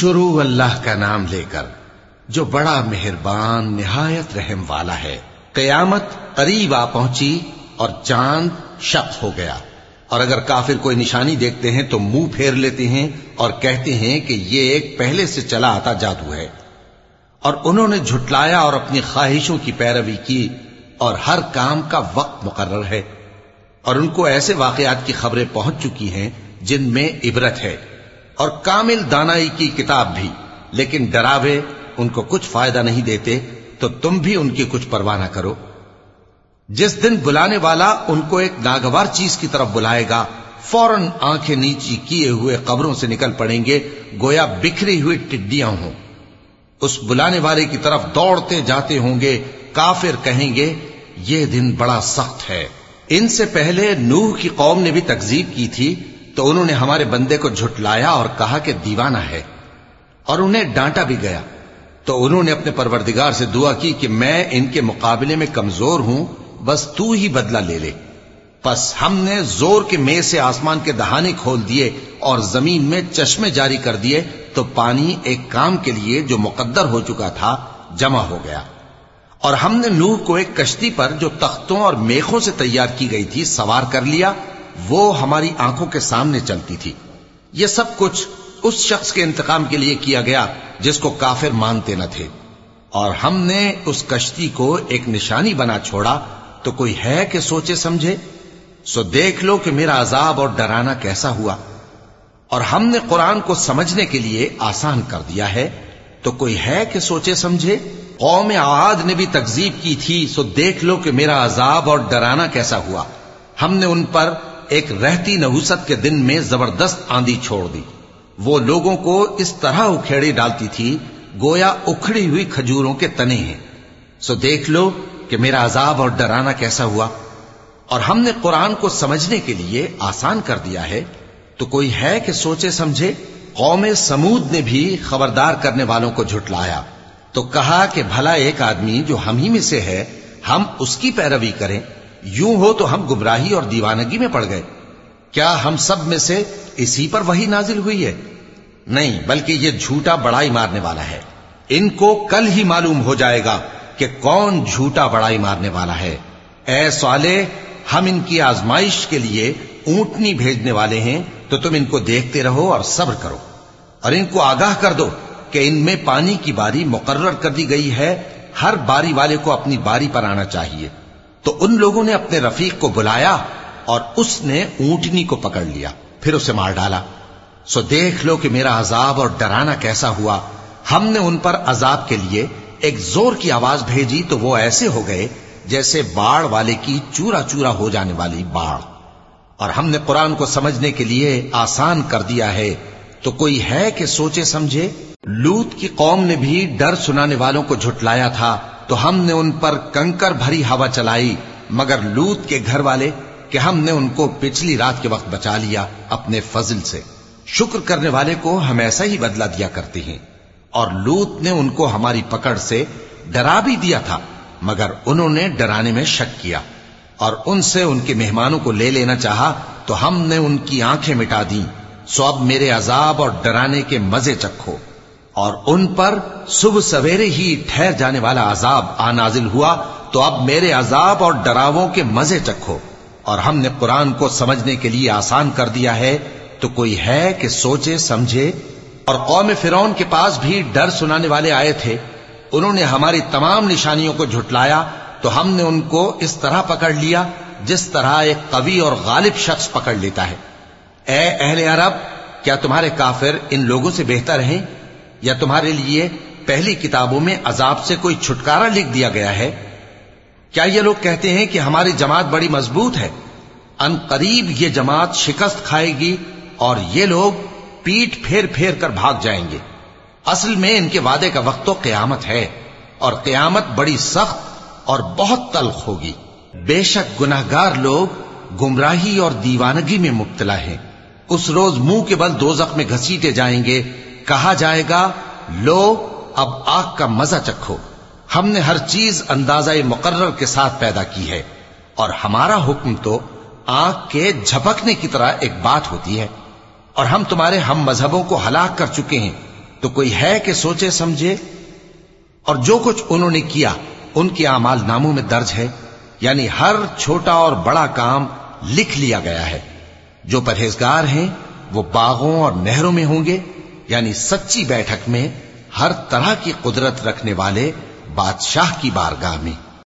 شروع اللہ کا نام لے کر، جو بڑا مہربان، نہایت رحم والا ہے۔ قیامت قریب آ پہنچی اور چاند شق ہو گیا۔ اور اگر کافر کوئی نشانی دیکھتے ہیں تو منہ پھیر لیتے ہیں اور کہتے ہیں کہ یہ ایک پہلے سے چلا آتا جادو ہے۔ اور انہوں نے جھٹلایا اور اپنی خواہشوں کی پیروی کی اور ہر کام کا وقت مقرر ہے۔ اور ان کو ایسے واقعات کی خبریں پہنچ چکی ہیں جن میں عبرت ہے۔ اور کامل دانائی کی کتاب بھی، لیکن ڈراوے ان کو کچھ فائدہ نہیں دیتے، تو تم بھی ان کی کچھ پرواہ نہ کرو۔ جس دن بلانے والا ان کو ایک ناگوار چیز کی طرف بلائے گا، فوراً آنکھیں نیچی کیے ہوئے قبروں سے نکل پڑیں گے، گویا بکھری ہوئی ٹڈیاں ہوں۔ اس بلانے والے کی طرف دوڑتے جاتے ہوں گے، کافر کہیں گے، یہ دن بڑا سخت ہے۔ ان سے پہلے نوح کی قوم نے بھی تکزیب کی تھی تو انہوں نے ہمارے بندے کو جھٹلایا اور کہا کہ دیوانہ ہے اور انہیں ڈانٹا بھی گیا۔ تو انہوں نے اپنے پروردگار سے دعا کی کہ میں ان کے مقابلے میں کمزور ہوں، بس تو ہی بدلہ لے لے۔ پس ہم نے زور کے میں سے آسمان کے دہانے کھول دیے اور زمین میں چشمے جاری کر دیے، تو پانی ایک کام کے لیے جو مقدر ہو چکا تھا جمع ہو گیا۔ اور ہم نے نوح کو ایک کشتی پر جو تختوں اور میخوں سے تیار کی گئی تھی سوار کر لیا۔ وہ ہماری آنکھوں کے سامنے چلتی تھی۔ یہ سب کچھ اس شخص کے انتقام کے لیے کیا گیا جس کو کافر مانتے نہ تھے۔ اور ہم نے اس کشتی کو ایک نشانی بنا چھوڑا تو کوئی ہے کہ سوچے سمجھے؟ سو دیکھ لو کہ میرا عذاب اور ڈرانا کیسا ہوا۔ اور ہم نے قرآن کو سمجھنے کے لیے آسان کر دیا ہے۔ تو کوئی ہے کہ سوچے سمجھے؟ قوم عاد نے بھی تکزیب کی تھی، سو دیکھ لو کہ میرا عذاب اور ڈرانا کیسا ہوا۔ ہم نے ان پر ایک رہتی نحوست کے دن میں زبردست آندھی چھوڑ دی۔ وہ لوگوں کو اس طرح اکھیڑی ڈالتی تھی، گویا اکھڑی ہوئی کھجوروں کے تنے ہیں۔ سو دیکھ لو کہ میرا عذاب اور ڈرانا کیسا ہوا۔ اور ہم نے قرآن کو سمجھنے کے لیے آسان کر دیا ہے۔ تو کوئی ہے کہ سوچے سمجھے؟ قوم سمود نے بھی خبردار کرنے والوں کو جھٹلایا۔ تو کہا کہ بھلا ایک آدمی جو ہم ہی میں سے ہے، ہم اس کی پیروی کریں۔ یوں ہو تو ہم گمراہی اور دیوانگی میں پڑ گئے۔ کیا ہم سب میں سے اسی پر وہی نازل ہوئی ہے؟ نہیں، بلکہ یہ جھوٹا بڑائی مارنے والا ہے۔ ان کو کل ہی معلوم ہو جائے گا کہ کون جھوٹا بڑائی مارنے والا ہے۔ اے سوالے ہم ان کی آزمائش کے لیے اونٹنی بھیجنے والے ہیں، تو تم ان کو دیکھتے رہو اور صبر کرو۔ اور ان کو آگاہ کر دو کہ ان میں پانی کی باری مقرر کر دی گئی ہے۔ ہر باری والے کو اپنی باری پر آنا چاہیے۔ تو ان لوگوں نے اپنے رفیق کو بلایا اور اس نے اونٹنی کو پکڑ لیا، پھر اسے مار ڈالا۔ سو دیکھ لو کہ میرا عذاب اور ڈرانا کیسا ہوا۔ ہم نے ان پر عذاب کے لیے ایک زور کی آواز بھیجی تو وہ ایسے ہو گئے جیسے باڑ والے کی چورا چورا ہو جانے والی باڑ۔ اور ہم نے قرآن کو سمجھنے کے لیے آسان کر دیا ہے۔ تو کوئی ہے کہ سوچے سمجھے؟ لوت کی قوم نے بھی ڈر سنانے والوں کو جھٹلایا تھا۔ تو ہم نے ان پر کنکر بھری ہوا چلائی، مگر لوت کے گھر والے کہ ہم نے ان کو پچھلی رات کے وقت بچا لیا اپنے فضل سے۔ شکر کرنے والے کو ہم ایسا ہی بدلہ دیا کرتے ہیں۔ اور لوت نے ان کو ہماری پکڑ سے ڈرا بھی دیا تھا، مگر انہوں نے ڈرانے میں شک کیا۔ اور ان سے ان کے مہمانوں کو لے لینا چاہا تو ہم نے ان کی آنکھیں مٹا دی سو اب میرے عذاب اور ڈرانے کے مزے چکھو۔ اور ان پر صبح سویرے ہی ٹھہر جانے والا عذاب آ نازل ہوا، تو اب میرے عذاب اور ڈراووں کے مزے چکھو۔ اور ہم نے قرآن کو سمجھنے کے لیے آسان کر دیا ہے، تو کوئی ہے کہ سوچے، سمجھے؟ اور قوم فرون کے پاس بھی ڈر سنانے والے آئے تھے۔ انہوں نے ہماری تمام نشانیوں کو جھٹلایا، تو ہم نے ان کو اس طرح پکڑ لیا، جس طرح ایک قوی اور غالب شخص پکڑ لیتا ہے۔ اے اہل عرب، کیا تمہارے کافر ان لوگوں سے بہتر ہیں؟ یا تمہارے لیے پہلی کتابوں میں عذاب سے کوئی چھٹکارا لکھ دیا گیا ہے؟ کیا یہ لوگ کہتے ہیں کہ ہماری جماعت بڑی مضبوط ہے؟ ان قریب یہ جماعت شکست کھائے گی اور یہ لوگ پیٹ پھیر پھیر کر بھاگ جائیں گے۔ اصل میں ان کے وعدے کا وقت تو قیامت ہے اور قیامت بڑی سخت اور بہت تلخ ہوگی۔ بے شک گناہ گار لوگ گمراہی اور دیوانگی میں مبتلا ہیں۔ اس روز منہ کے بل دوزخ میں گھسیٹے جائیں گے کہا جائے گا، لو، اب آگ کا مزہ چکھو۔ ہم نے ہر چیز اندازہ مقرر کے ساتھ پیدا کی ہے۔ اور ہمارا حکم تو آگ کے جھپکنے کی طرح ایک بات ہوتی ہے۔ اور ہم تمہارے ہم مذہبوں کو ہلاک کر چکے ہیں۔ تو کوئی ہے کہ سوچے، سمجھے؟ اور جو کچھ انہوں نے کیا، ان کے کی اعمال ناموں میں درج ہے۔ یعنی ہر چھوٹا اور بڑا کام لکھ لیا گیا ہے۔ جو پرہیزگار ہیں، وہ باغوں اور نہروں میں ہوں گے۔ یعنی سچی بیٹھک میں ہر طرح کی قدرت رکھنے والے بادشاہ کی بارگاہ میں۔